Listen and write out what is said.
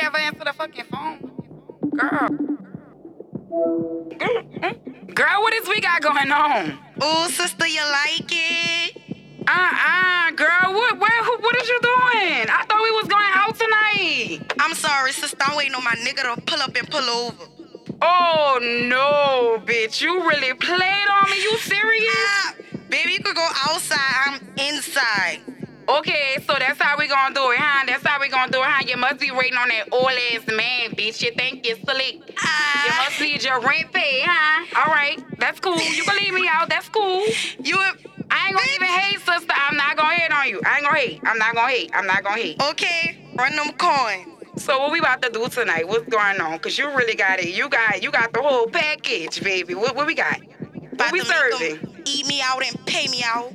ever answer the fucking phone. Girl. Girl, what is we got going on? Ooh, sister, you like it? Uh-uh, girl, what, where, who, what is you doing? I thought we was going out tonight. I'm sorry, sister. I'm waiting on my nigga to pull up and pull over. Oh, no, bitch. You really played on me. You serious? Ah, baby, you could go outside. I'm inside. Okay, so that's how we gonna do it, huh? Must be waiting on that old ass man, bitch. You think you're slick. You Ah, must need your rent paid, huh? All right, that's cool. You can leave me out. That's cool. you I ain't gonna even hate, sister. I'm not gonna hate on you. I ain't gonna hate. I'm not gonna hate. I'm not gonna hate. okay? Run them coins. So what we about to do tonight? What's going on? Cause you really got it. You got you got the whole package, baby. What, what we got? What we to make 'em serving? Eat me out and pay me out.